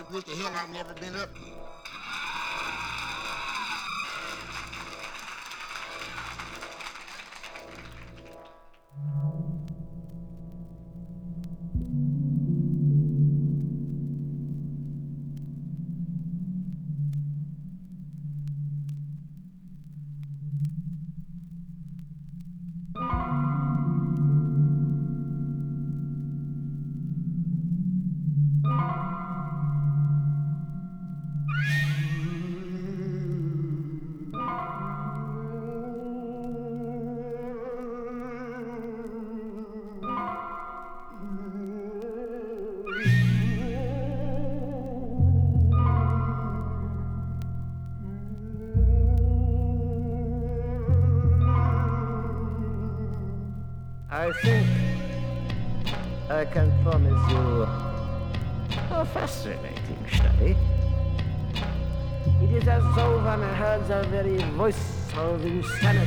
I the hell I've never been up. standing.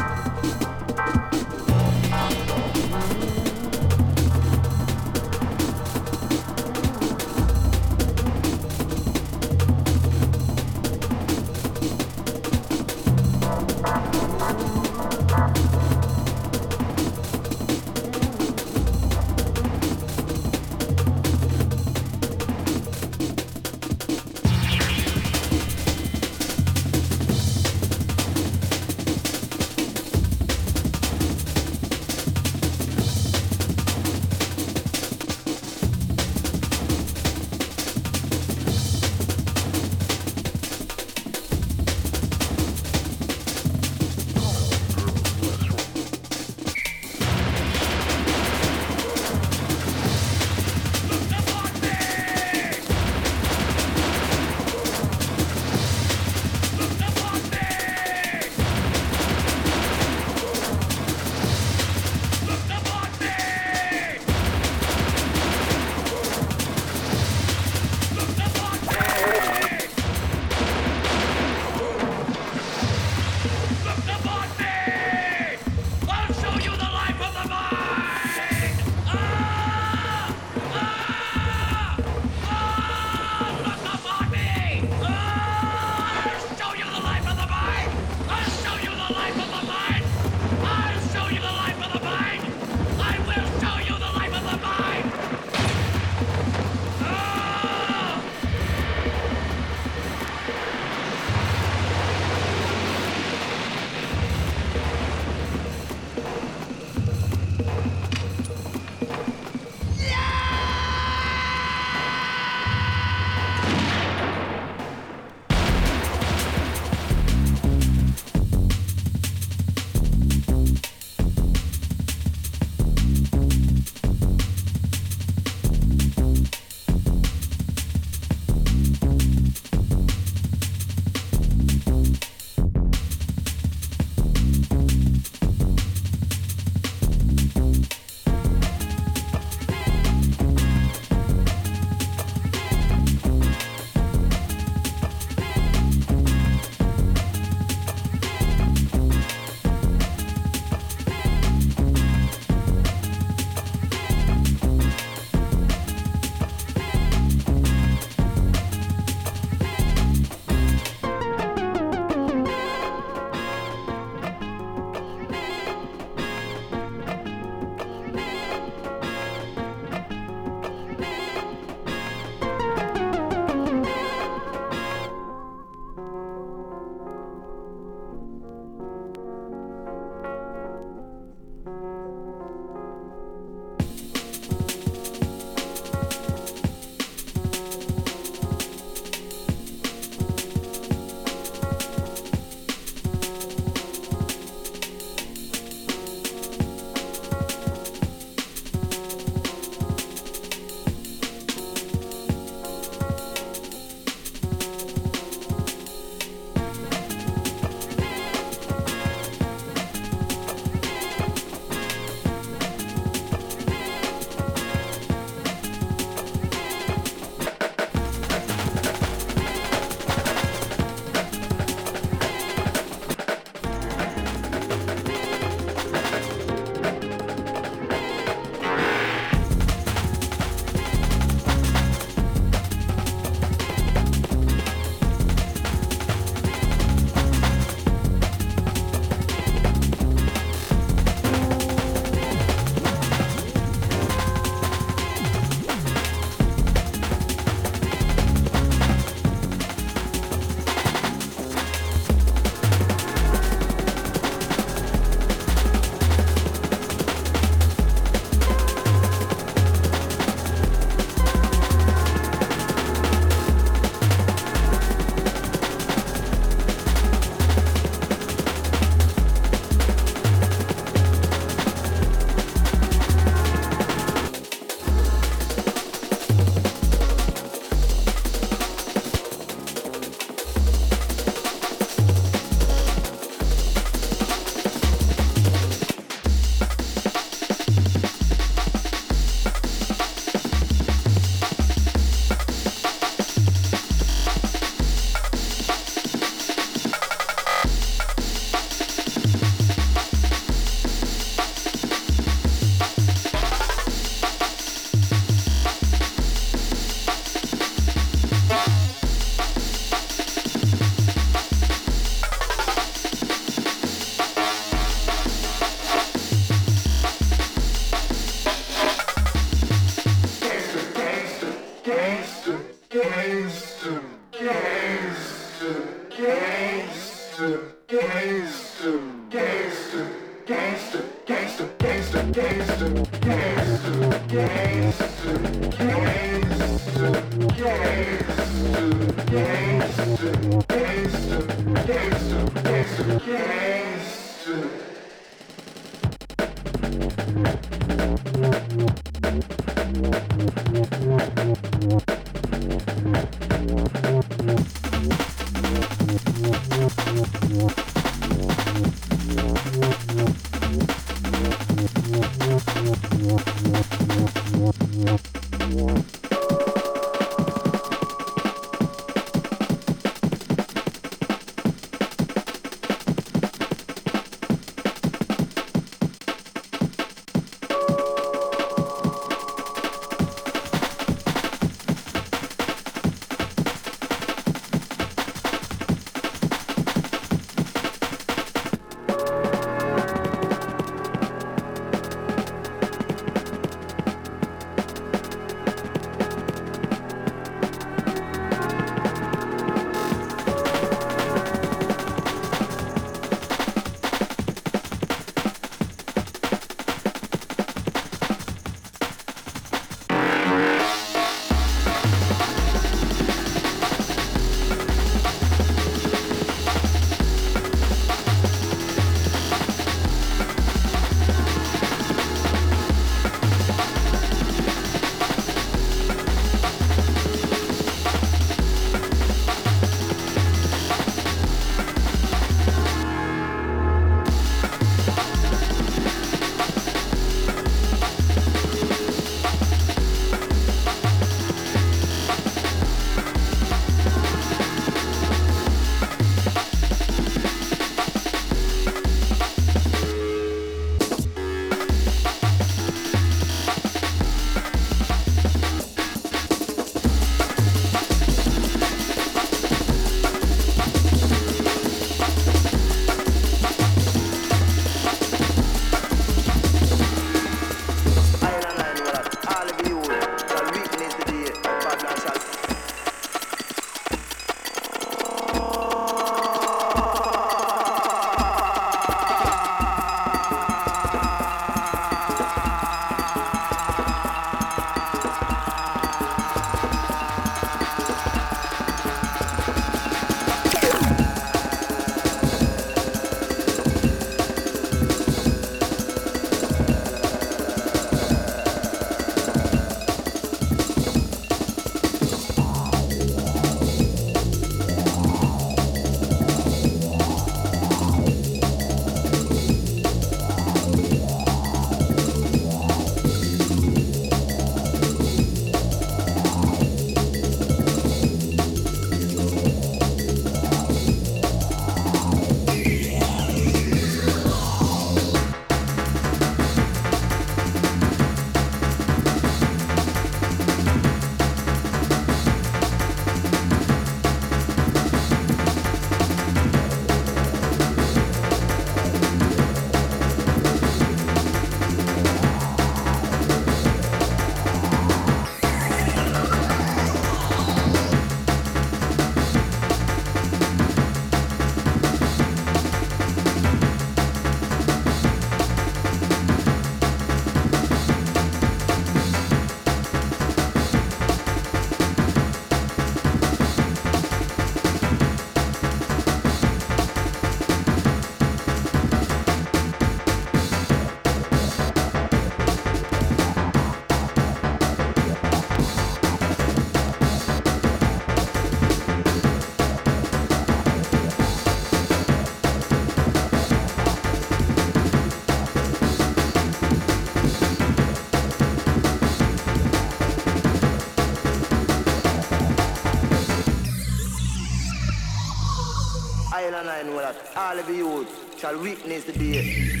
all of the youth shall witness the day.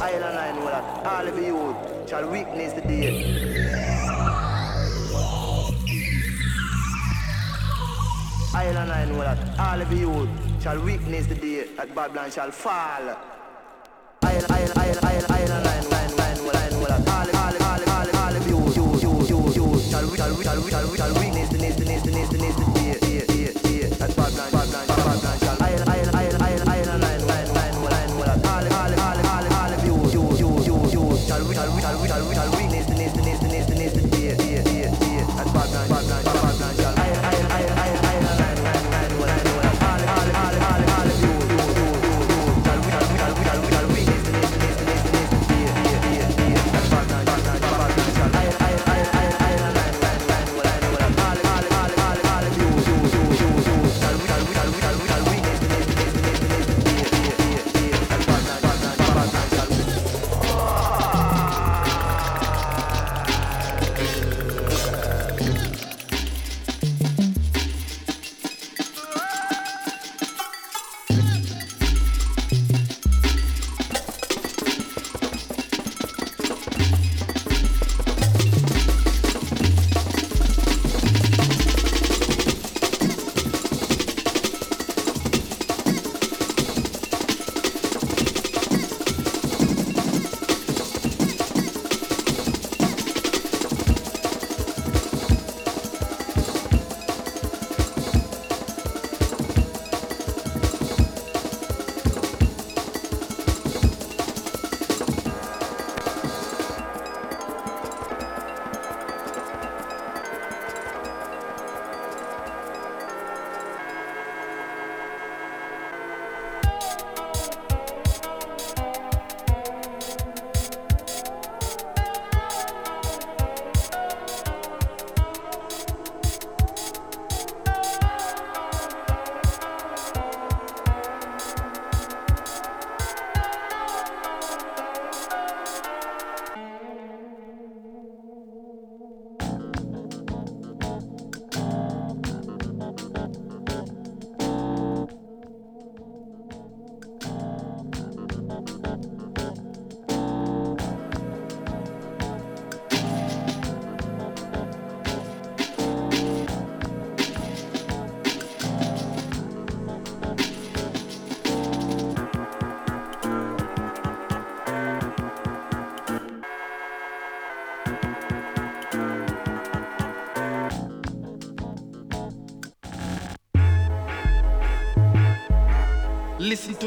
I and I know that all of the youth shall witness the day. I and I know that all of the youth shall witness the day that Babylon shall fall.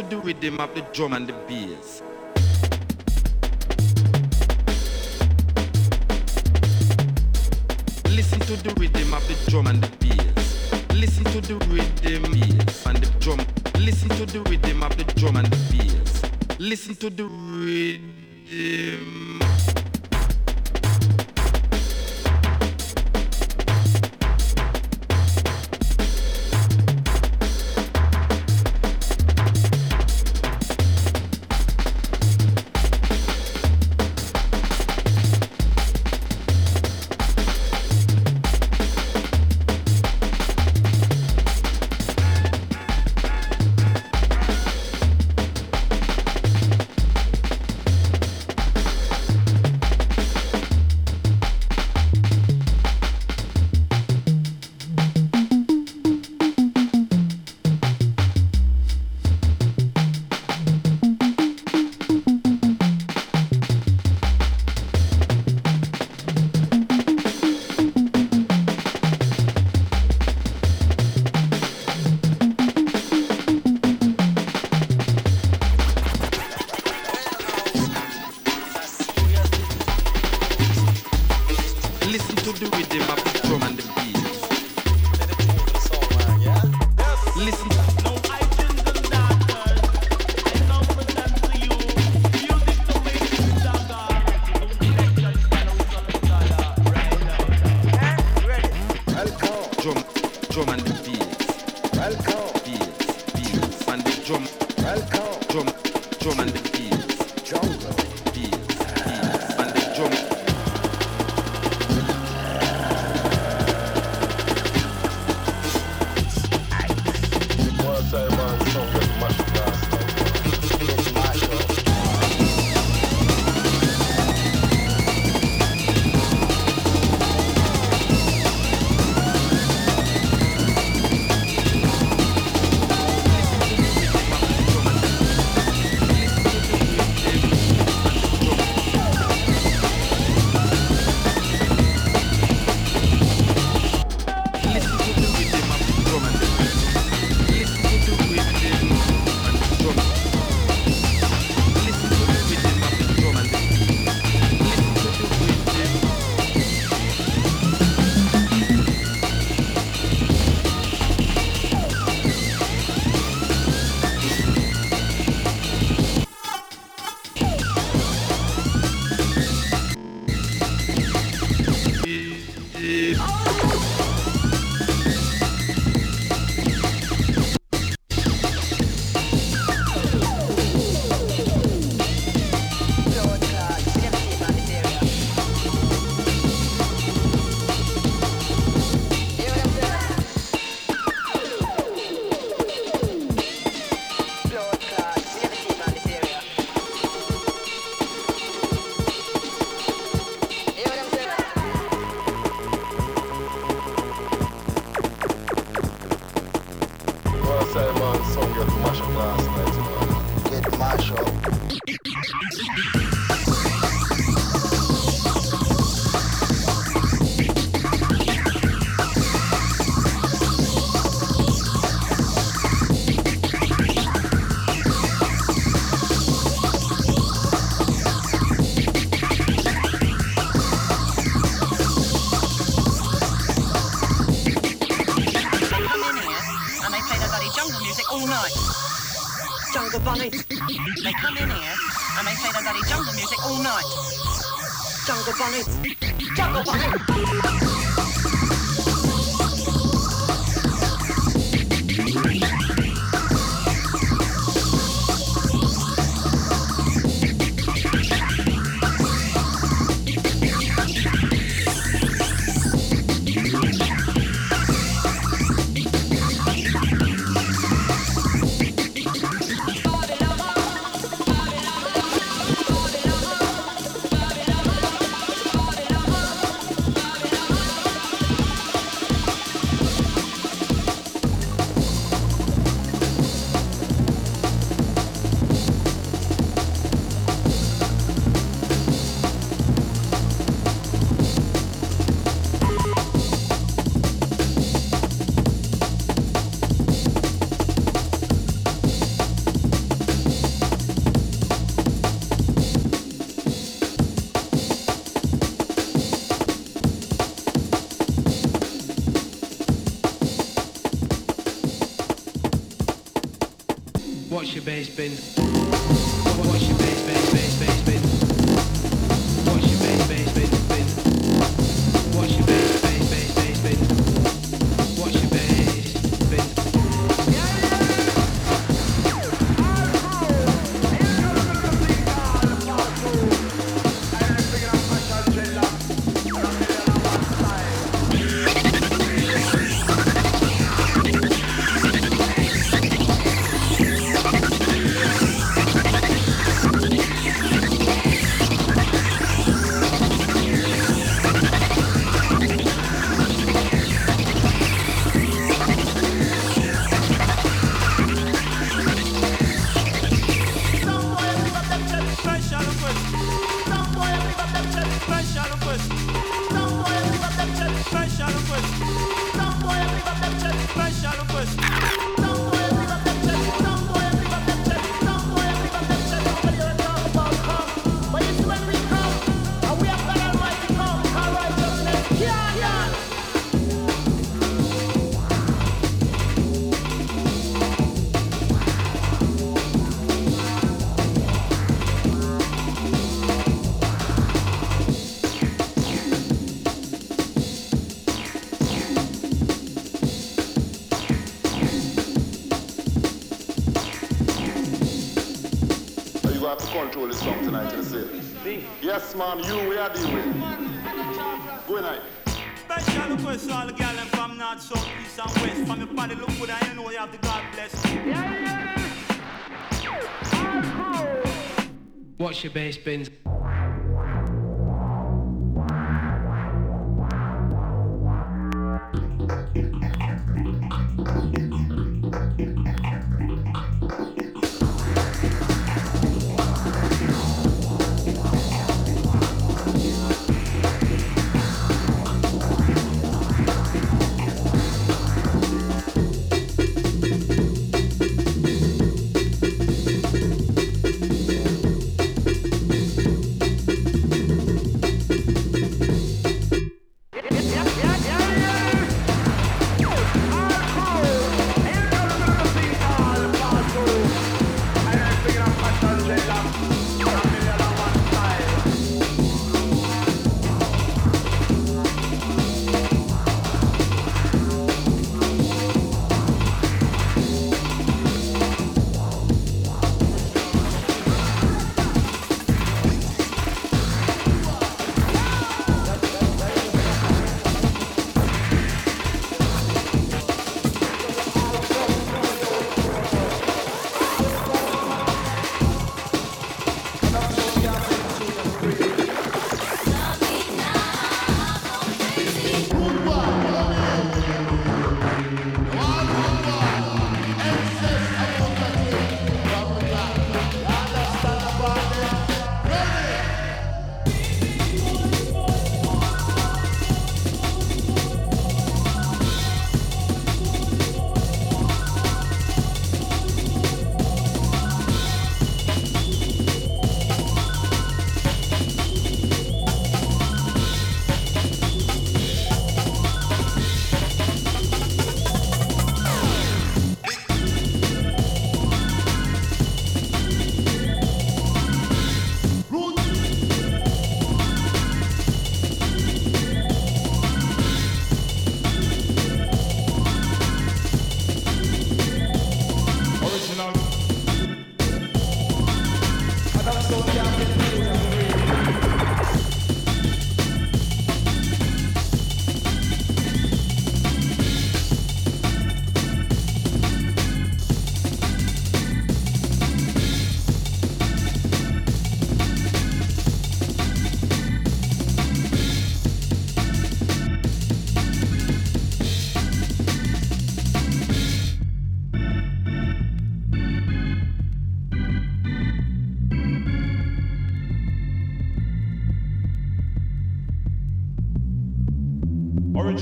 Listen to the rhythm of the drum and the bass. Bass bin? Man, you we are dealing with. Good night. Special request all the girls from north, south, east and west. From your body look good and you know you have the God bless. What's your bass bins?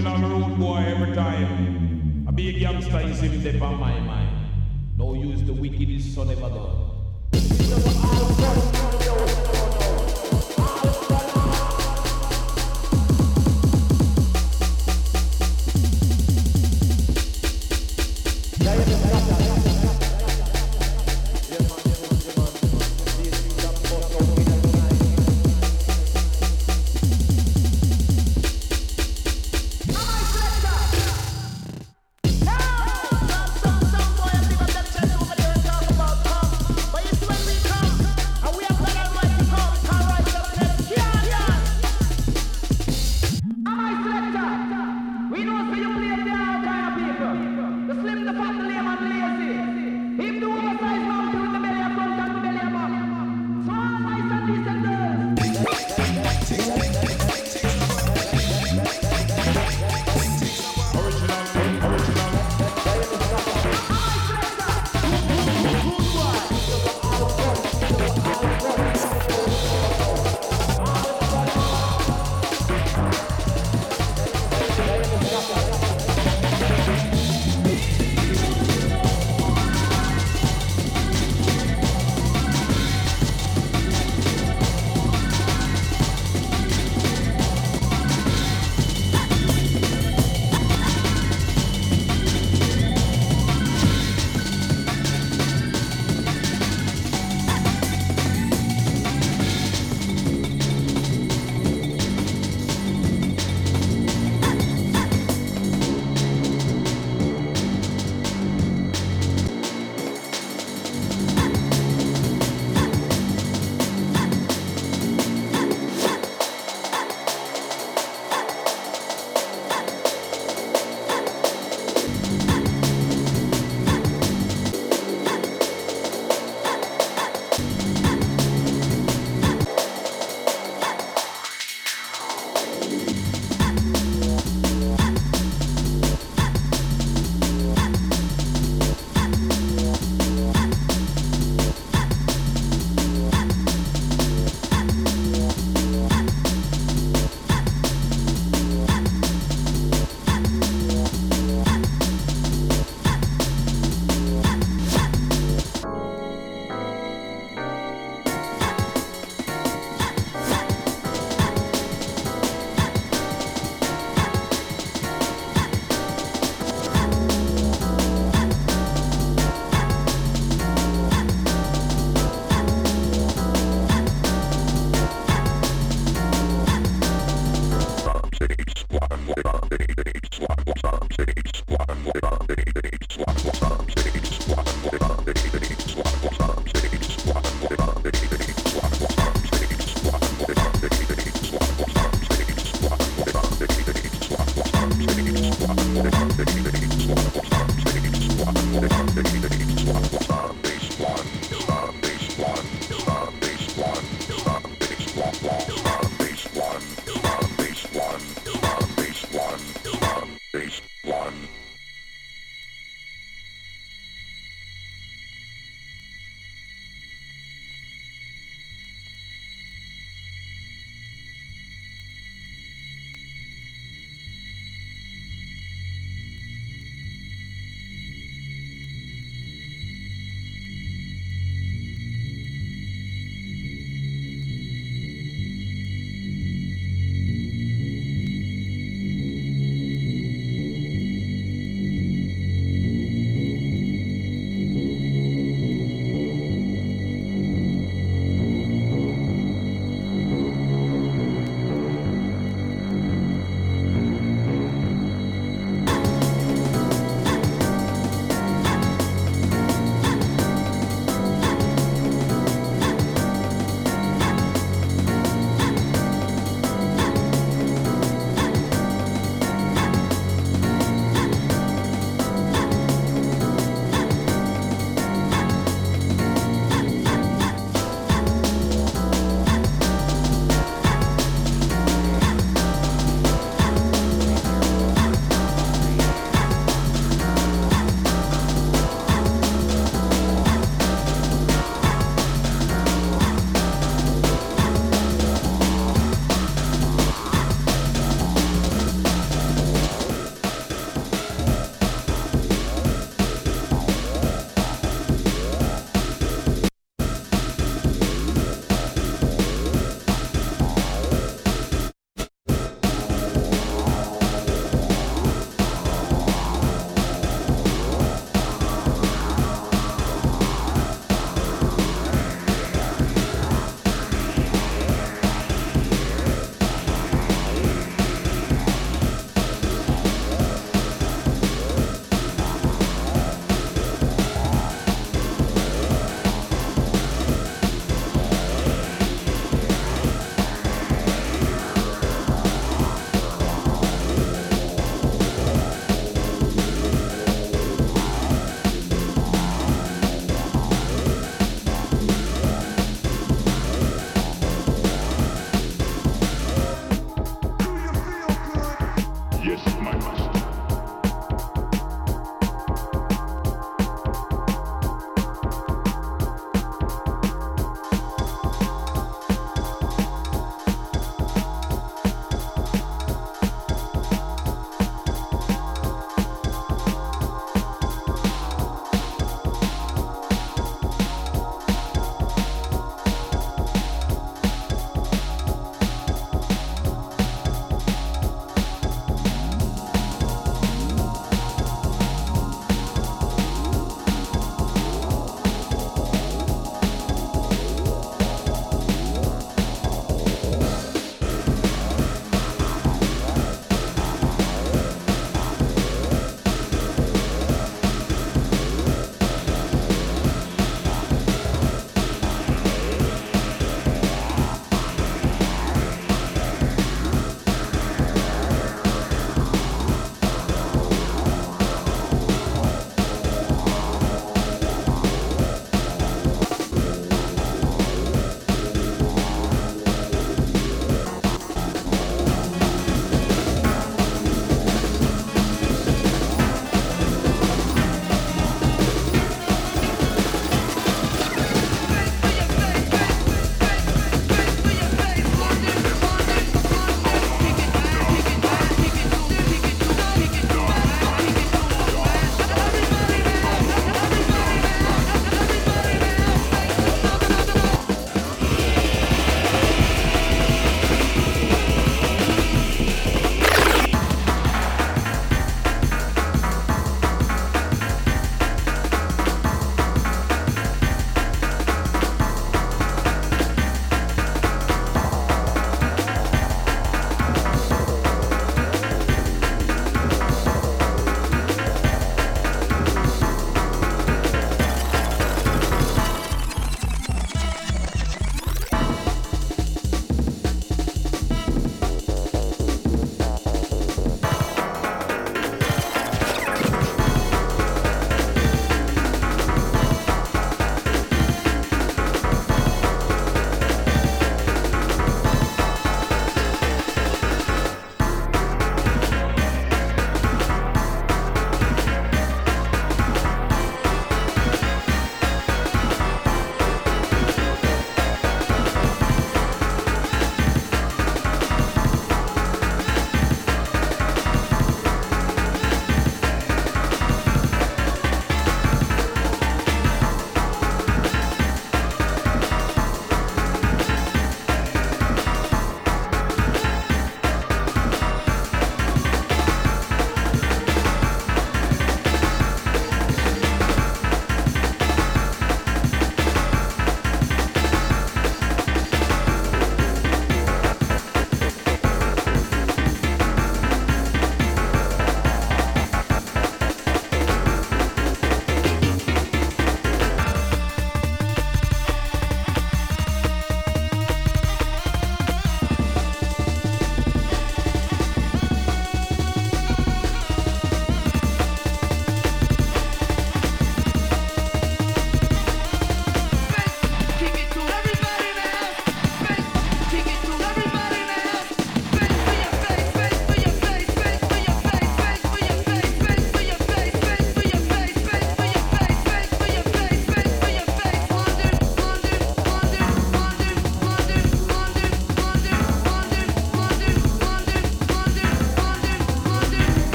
Original road boy every time. A big youngster is him dip on my mind. No use the wickedest son ever done.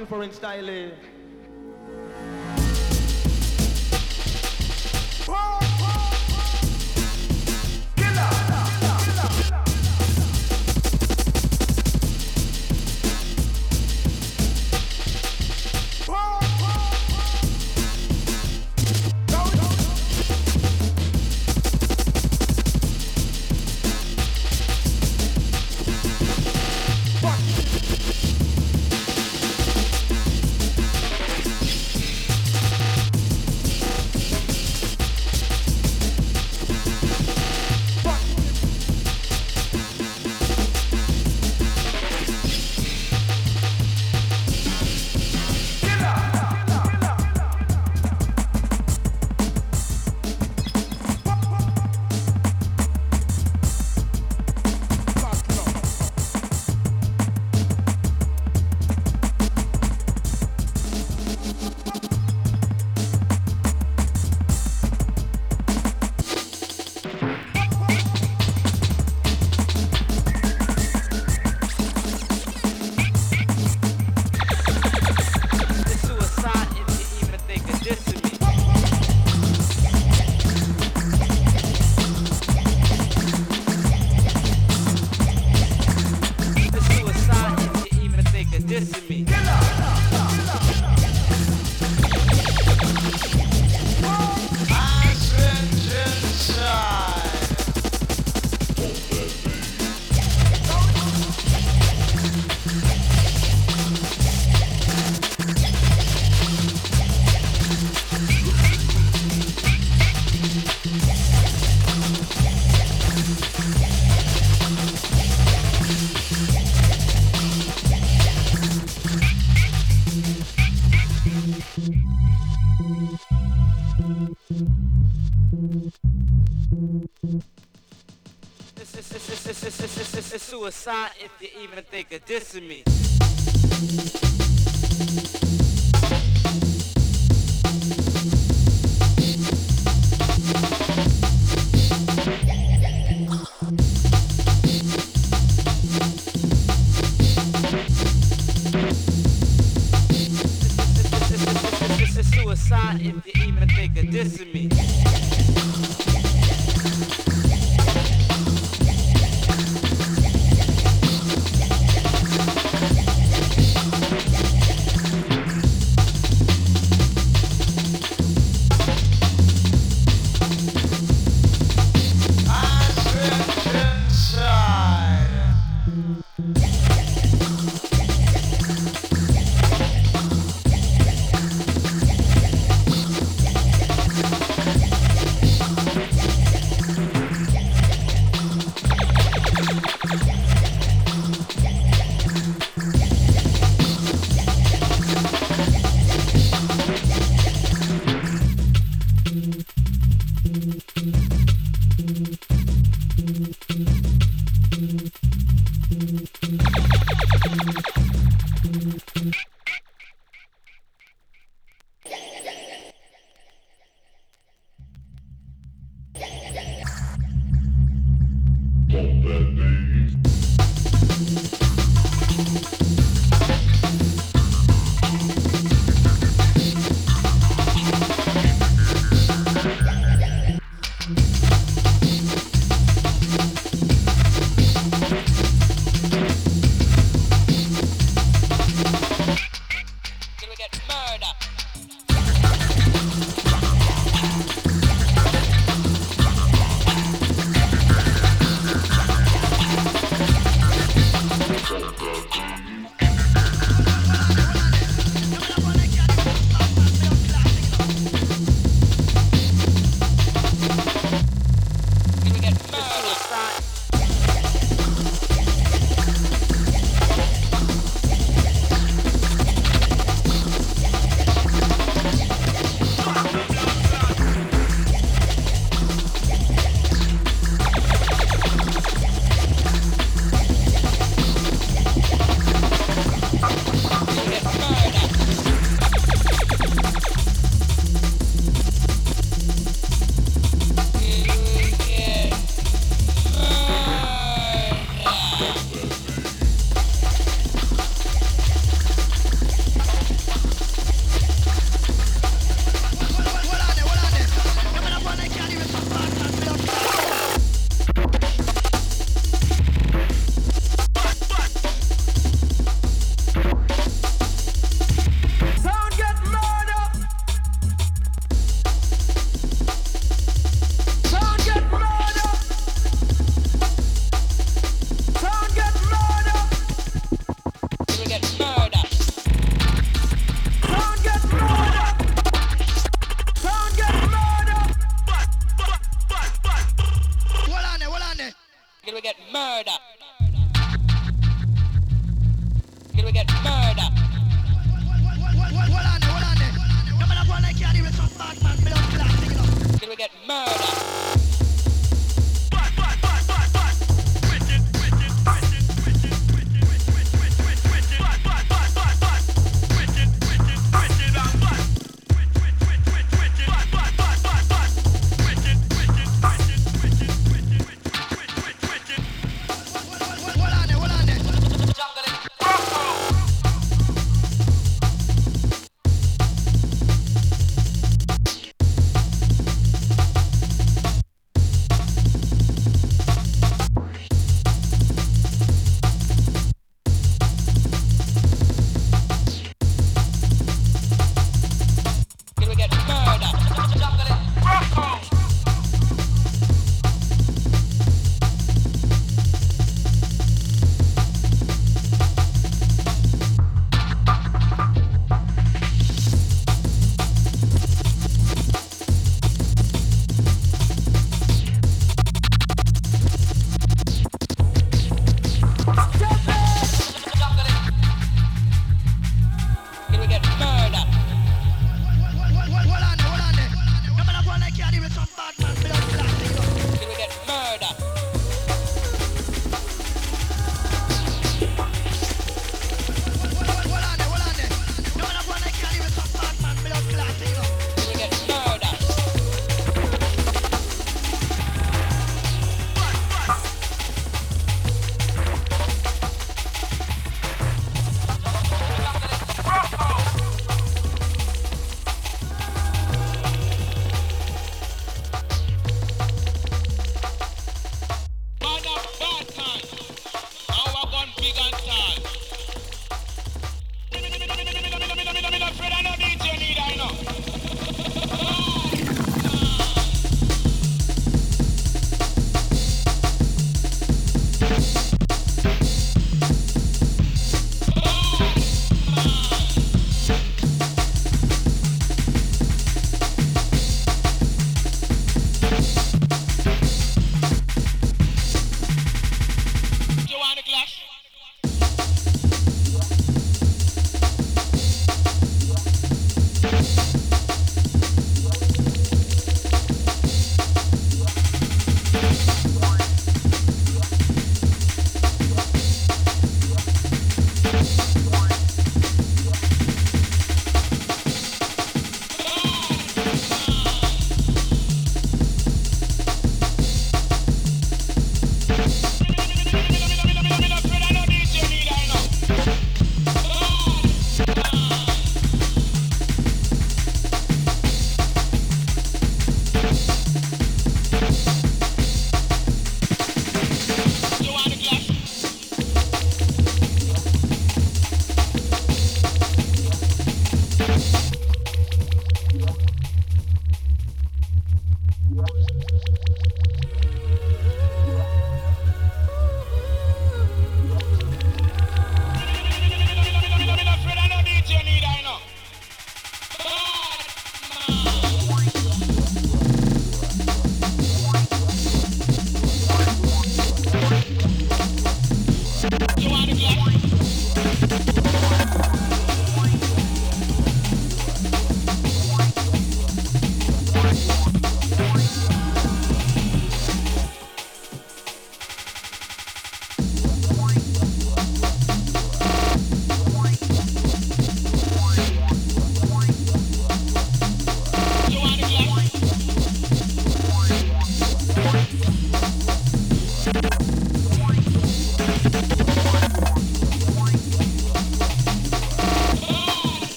Different style. eh? If you even think of dissing me.